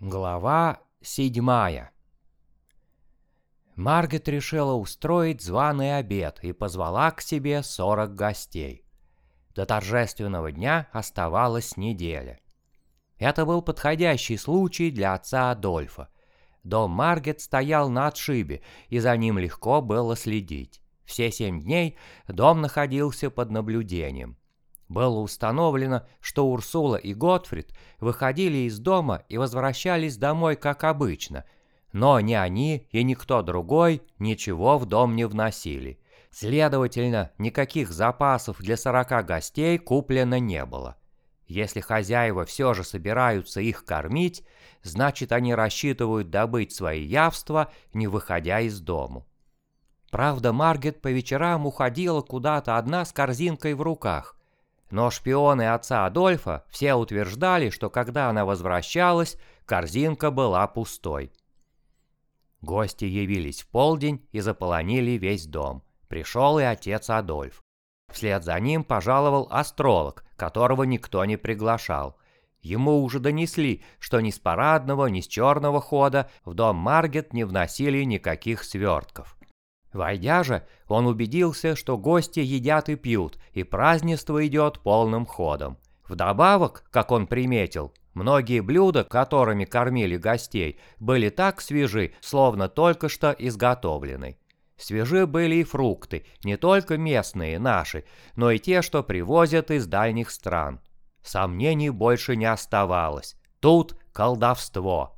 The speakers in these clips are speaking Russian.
Глава седьмая Маргет решила устроить званый обед и позвала к себе сорок гостей. До торжественного дня оставалась неделя. Это был подходящий случай для отца Адольфа. Дом Маргет стоял на отшибе, и за ним легко было следить. Все семь дней дом находился под наблюдением. Было установлено, что Урсула и Готфрид выходили из дома и возвращались домой как обычно, но ни они и никто другой ничего в дом не вносили. Следовательно, никаких запасов для сорока гостей куплено не было. Если хозяева все же собираются их кормить, значит они рассчитывают добыть свои явства, не выходя из дому. Правда, Маргет по вечерам уходила куда-то одна с корзинкой в руках. Но шпионы отца Адольфа все утверждали, что когда она возвращалась, корзинка была пустой. Гости явились в полдень и заполонили весь дом. Пришел и отец Адольф. Вслед за ним пожаловал астролог, которого никто не приглашал. Ему уже донесли, что ни с парадного, ни с черного хода в дом Маргет не вносили никаких свертков. Войдя же, он убедился, что гости едят и пьют, и празднество идет полным ходом. Вдобавок, как он приметил, многие блюда, которыми кормили гостей, были так свежи, словно только что изготовлены. Свежи были и фрукты, не только местные, наши, но и те, что привозят из дальних стран. Сомнений больше не оставалось. Тут колдовство.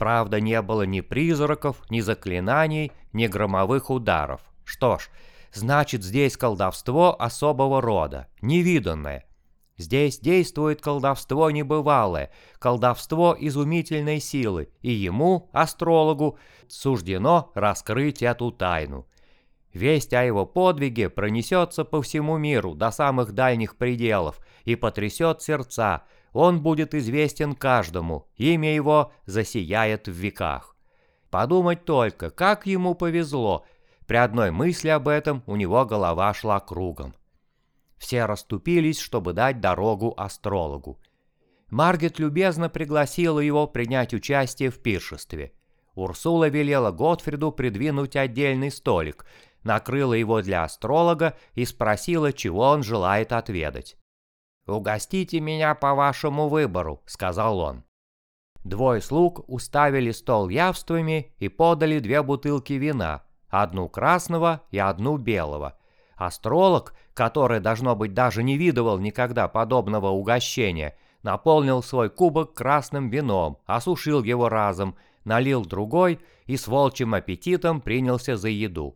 Правда, не было ни призраков, ни заклинаний, ни громовых ударов. Что ж, значит здесь колдовство особого рода, невиданное. Здесь действует колдовство небывалое, колдовство изумительной силы, и ему, астрологу, суждено раскрыть эту тайну. Весть о его подвиге пронесется по всему миру до самых дальних пределов и потрясет сердца, он будет известен каждому, имя его засияет в веках. Подумать только, как ему повезло. При одной мысли об этом у него голова шла кругом. Все расступились, чтобы дать дорогу астрологу. Маргет любезно пригласила его принять участие в пиршестве. Урсула велела Готфриду придвинуть отдельный столик, накрыла его для астролога и спросила, чего он желает отведать. «Угостите меня по вашему выбору», — сказал он. Двое слуг уставили стол явствами и подали две бутылки вина, одну красного и одну белого. Астролог, который, должно быть, даже не видывал никогда подобного угощения, наполнил свой кубок красным вином, осушил его разом, налил другой и с волчьим аппетитом принялся за еду.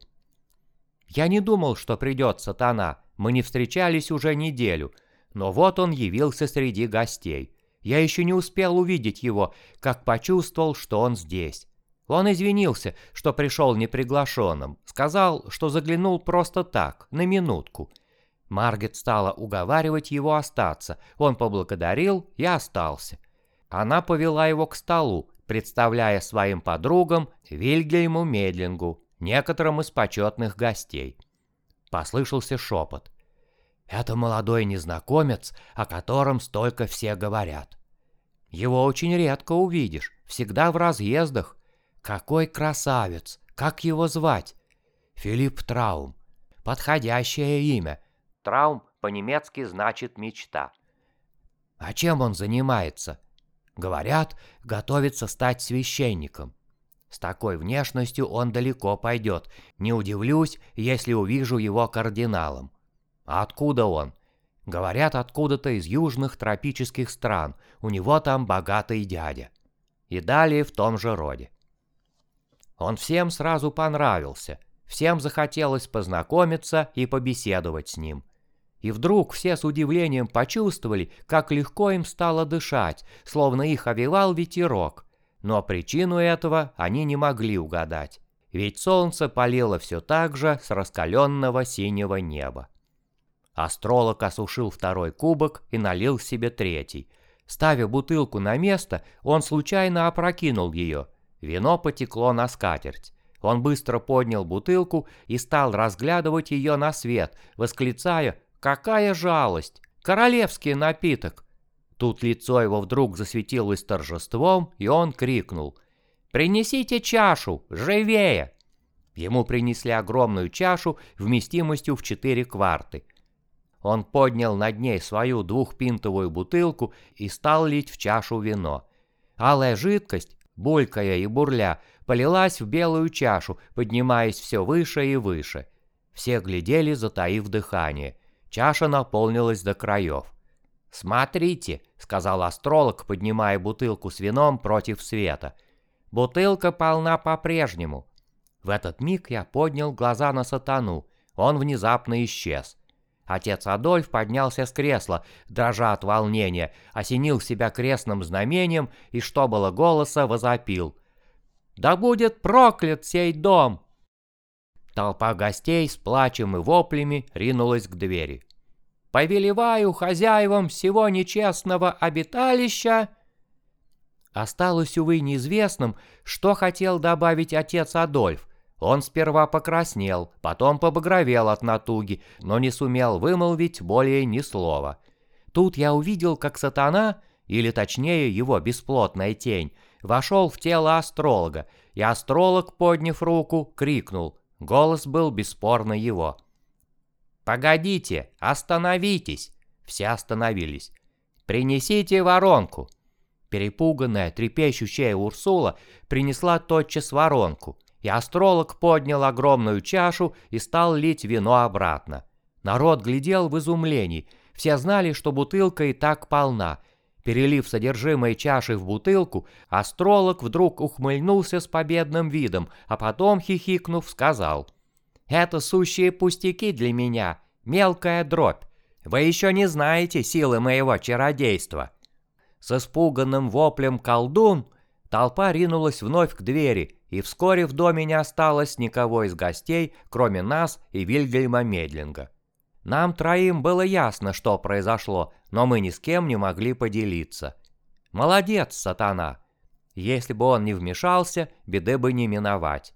Я не думал, что придет сатана, мы не встречались уже неделю — но вот он явился среди гостей. Я еще не успел увидеть его, как почувствовал, что он здесь. Он извинился, что пришел неприглашенным, сказал, что заглянул просто так, на минутку. Маргет стала уговаривать его остаться, он поблагодарил и остался. Она повела его к столу, представляя своим подругам Вильгельму Медлингу, некоторым из почетных гостей. Послышался шепот. Это молодой незнакомец, о котором столько все говорят. Его очень редко увидишь, всегда в разъездах. Какой красавец! Как его звать? Филипп Траум. Подходящее имя. Траум по-немецки значит «мечта». А чем он занимается? Говорят, готовится стать священником. С такой внешностью он далеко пойдет. Не удивлюсь, если увижу его кардиналом. А откуда он? Говорят, откуда-то из южных тропических стран. У него там богатый дядя. И далее в том же роде. Он всем сразу понравился. Всем захотелось познакомиться и побеседовать с ним. И вдруг все с удивлением почувствовали, как легко им стало дышать, словно их овевал ветерок. Но причину этого они не могли угадать. Ведь солнце палило все так же с раскаленного синего неба. Астролог осушил второй кубок и налил себе третий. Ставя бутылку на место, он случайно опрокинул ее. Вино потекло на скатерть. Он быстро поднял бутылку и стал разглядывать ее на свет, восклицая «Какая жалость! Королевский напиток!» Тут лицо его вдруг засветилось торжеством, и он крикнул «Принесите чашу! Живее!» Ему принесли огромную чашу вместимостью в четыре кварты. Он поднял над ней свою двухпинтовую бутылку и стал лить в чашу вино. Алая жидкость, булькая и бурля, полилась в белую чашу, поднимаясь все выше и выше. Все глядели, затаив дыхание. Чаша наполнилась до краев. «Смотрите», — сказал астролог, поднимая бутылку с вином против света. «Бутылка полна по-прежнему». В этот миг я поднял глаза на сатану. Он внезапно исчез. Отец Адольф поднялся с кресла, дрожа от волнения, осенил себя крестным знамением и, что было голоса, возопил. «Да будет проклят сей дом!» Толпа гостей с плачем и воплями ринулась к двери. «Повелеваю хозяевам всего нечестного обиталища!» Осталось, увы, неизвестным, что хотел добавить отец Адольф, он сперва покраснел, потом побагровел от натуги, но не сумел вымолвить более ни слова. Тут я увидел, как сатана, или точнее его бесплотная тень, вошел в тело астролога, и астролог, подняв руку, крикнул. Голос был бесспорно его. «Погодите, остановитесь!» Все остановились. «Принесите воронку!» Перепуганная, трепещущая Урсула принесла тотчас воронку и астролог поднял огромную чашу и стал лить вино обратно. Народ глядел в изумлении, все знали, что бутылка и так полна. Перелив содержимое чаши в бутылку, астролог вдруг ухмыльнулся с победным видом, а потом, хихикнув, сказал «Это сущие пустяки для меня, мелкая дробь. Вы еще не знаете силы моего чародейства». С испуганным воплем колдун толпа ринулась вновь к двери, и вскоре в доме не осталось никого из гостей, кроме нас и Вильгельма Медлинга. Нам троим было ясно, что произошло, но мы ни с кем не могли поделиться. Молодец, сатана! Если бы он не вмешался, беды бы не миновать.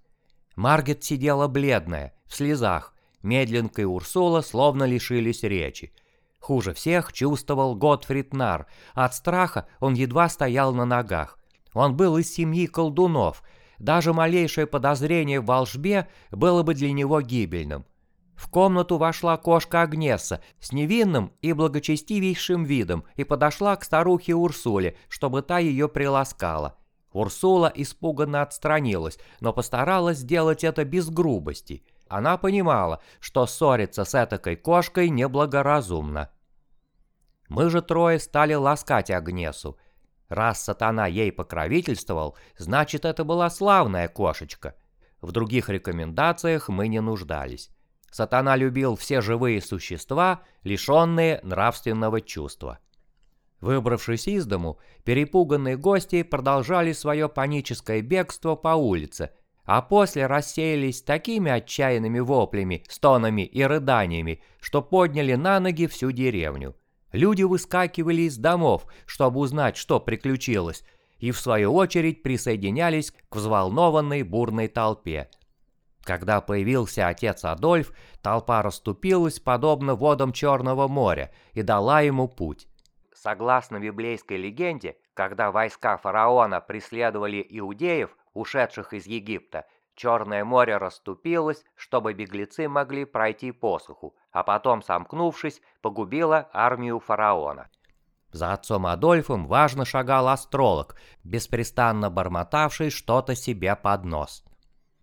Маргет сидела бледная, в слезах, Медлинка и Урсула словно лишились речи. Хуже всех чувствовал Готфрид Нар. От страха он едва стоял на ногах. Он был из семьи колдунов — даже малейшее подозрение в волшбе было бы для него гибельным. В комнату вошла кошка Агнеса с невинным и благочестивейшим видом и подошла к старухе Урсуле, чтобы та ее приласкала. Урсула испуганно отстранилась, но постаралась сделать это без грубости. Она понимала, что ссориться с этакой кошкой неблагоразумно. Мы же трое стали ласкать Агнесу – Раз сатана ей покровительствовал, значит это была славная кошечка. В других рекомендациях мы не нуждались. Сатана любил все живые существа, лишенные нравственного чувства. Выбравшись из дому, перепуганные гости продолжали свое паническое бегство по улице, а после рассеялись такими отчаянными воплями, стонами и рыданиями, что подняли на ноги всю деревню. Люди выскакивали из домов, чтобы узнать, что приключилось, и в свою очередь присоединялись к взволнованной бурной толпе. Когда появился отец Адольф, толпа расступилась подобно водам Черного моря и дала ему путь. Согласно библейской легенде, когда войска фараона преследовали иудеев, ушедших из Египта, Черное море расступилось, чтобы беглецы могли пройти по суху, а потом, сомкнувшись, погубило армию фараона. За отцом Адольфом важно шагал астролог, беспрестанно бормотавший что-то себе под нос.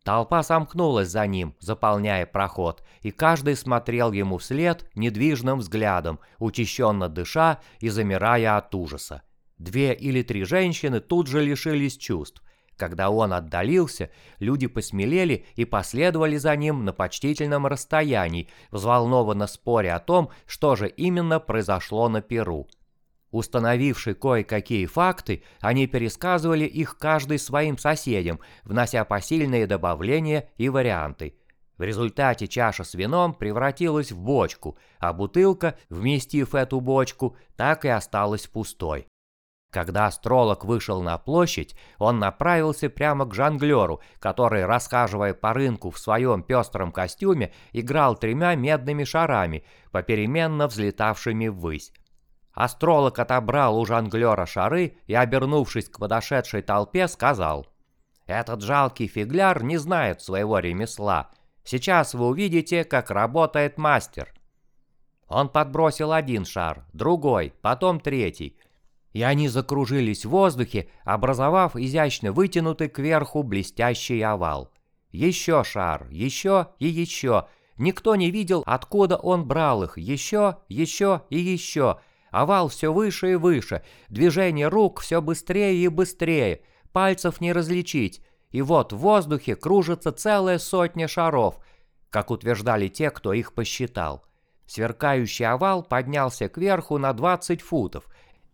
Толпа сомкнулась за ним, заполняя проход, и каждый смотрел ему вслед недвижным взглядом, учащенно дыша и замирая от ужаса. Две или три женщины тут же лишились чувств, когда он отдалился, люди посмелели и последовали за ним на почтительном расстоянии, взволнованно споря о том, что же именно произошло на Перу. Установивши кое-какие факты, они пересказывали их каждый своим соседям, внося посильные добавления и варианты. В результате чаша с вином превратилась в бочку, а бутылка, вместив эту бочку, так и осталась пустой. Когда астролог вышел на площадь, он направился прямо к жонглеру, который, расхаживая по рынку в своем пестром костюме, играл тремя медными шарами, попеременно взлетавшими ввысь. Астролог отобрал у жонглера шары и, обернувшись к подошедшей толпе, сказал «Этот жалкий фигляр не знает своего ремесла. Сейчас вы увидите, как работает мастер». Он подбросил один шар, другой, потом третий, и они закружились в воздухе, образовав изящно вытянутый кверху блестящий овал. Еще шар, еще и еще. Никто не видел, откуда он брал их. Еще, еще и еще. Овал все выше и выше. Движение рук все быстрее и быстрее. Пальцев не различить. И вот в воздухе кружится целая сотня шаров, как утверждали те, кто их посчитал. Сверкающий овал поднялся кверху на 20 футов.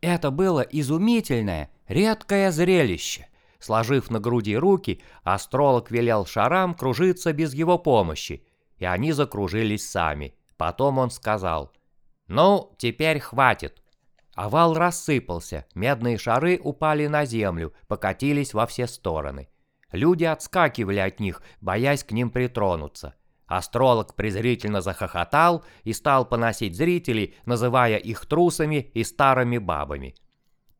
Это было изумительное, редкое зрелище. Сложив на груди руки, астролог велел шарам кружиться без его помощи, и они закружились сами. Потом он сказал, «Ну, теперь хватит». Овал рассыпался, медные шары упали на землю, покатились во все стороны. Люди отскакивали от них, боясь к ним притронуться. Астролог презрительно захохотал и стал поносить зрителей, называя их трусами и старыми бабами.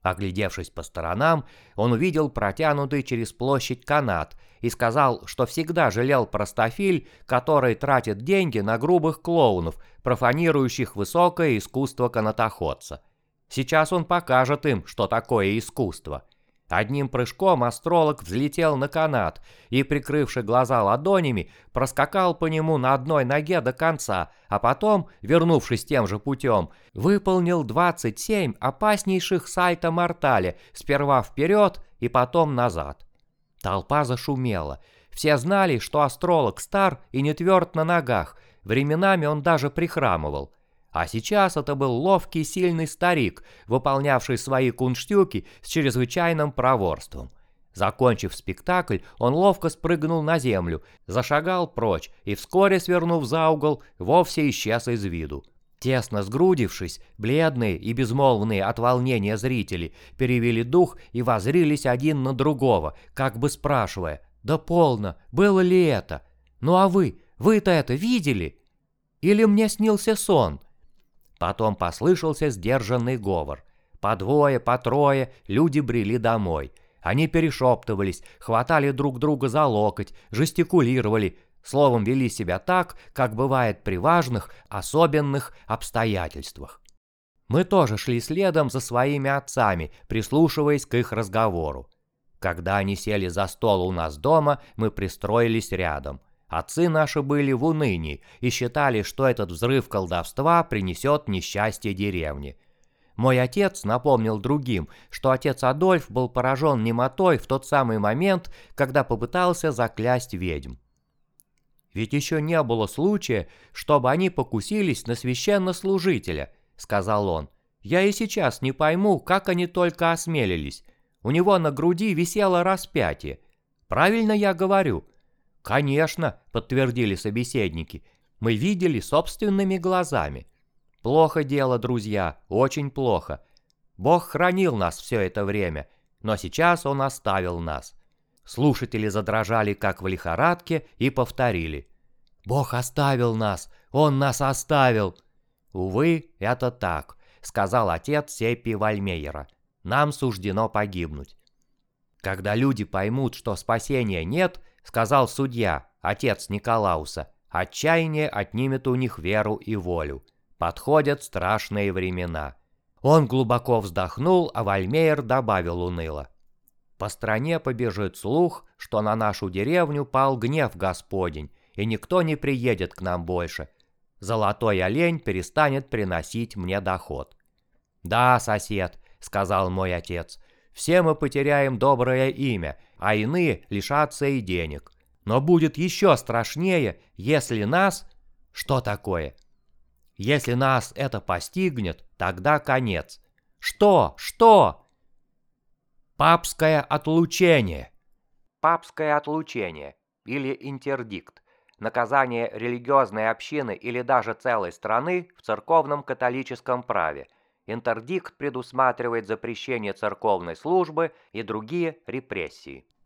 Оглядевшись по сторонам, он увидел протянутый через площадь канат и сказал, что всегда жалел простофиль, который тратит деньги на грубых клоунов, профанирующих высокое искусство канатоходца. Сейчас он покажет им, что такое искусство. Одним прыжком астролог взлетел на канат и, прикрывши глаза ладонями, проскакал по нему на одной ноге до конца, а потом, вернувшись тем же путем, выполнил 27 опаснейших сальто-мортале, сперва вперед и потом назад. Толпа зашумела. Все знали, что астролог стар и не тверд на ногах, временами он даже прихрамывал. А сейчас это был ловкий сильный старик, выполнявший свои кунштюки с чрезвычайным проворством. Закончив спектакль, он ловко спрыгнул на землю, зашагал прочь и вскоре, свернув за угол, вовсе исчез из виду. Тесно сгрудившись, бледные и безмолвные от волнения зрители перевели дух и возрились один на другого, как бы спрашивая «Да полно, было ли это? Ну а вы, вы-то это видели? Или мне снился сон?» Потом послышался сдержанный говор. По двое, по трое люди брели домой. Они перешептывались, хватали друг друга за локоть, жестикулировали, словом, вели себя так, как бывает при важных, особенных обстоятельствах. Мы тоже шли следом за своими отцами, прислушиваясь к их разговору. Когда они сели за стол у нас дома, мы пристроились рядом – Отцы наши были в унынии и считали, что этот взрыв колдовства принесет несчастье деревне. Мой отец напомнил другим, что отец Адольф был поражен немотой в тот самый момент, когда попытался заклясть ведьм. «Ведь еще не было случая, чтобы они покусились на священнослужителя», — сказал он. «Я и сейчас не пойму, как они только осмелились. У него на груди висело распятие. Правильно я говорю?» «Конечно», — подтвердили собеседники, — «мы видели собственными глазами». «Плохо дело, друзья, очень плохо. Бог хранил нас все это время, но сейчас Он оставил нас». Слушатели задрожали, как в лихорадке, и повторили. «Бог оставил нас! Он нас оставил!» «Увы, это так», — сказал отец Сеппи Вальмейера. «Нам суждено погибнуть». Когда люди поймут, что спасения нет, — сказал судья, отец Николауса. «Отчаяние отнимет у них веру и волю. Подходят страшные времена». Он глубоко вздохнул, а Вальмейер добавил уныло. «По стране побежит слух, что на нашу деревню пал гнев Господень, и никто не приедет к нам больше. Золотой олень перестанет приносить мне доход». «Да, сосед», — сказал мой отец, — «все мы потеряем доброе имя, а иные лишатся и денег. Но будет еще страшнее, если нас... Что такое? Если нас это постигнет, тогда конец. Что? Что? Папское отлучение. Папское отлучение или интердикт. Наказание религиозной общины или даже целой страны в церковном католическом праве. Интердикт предусматривает запрещение церковной службы и другие репрессии.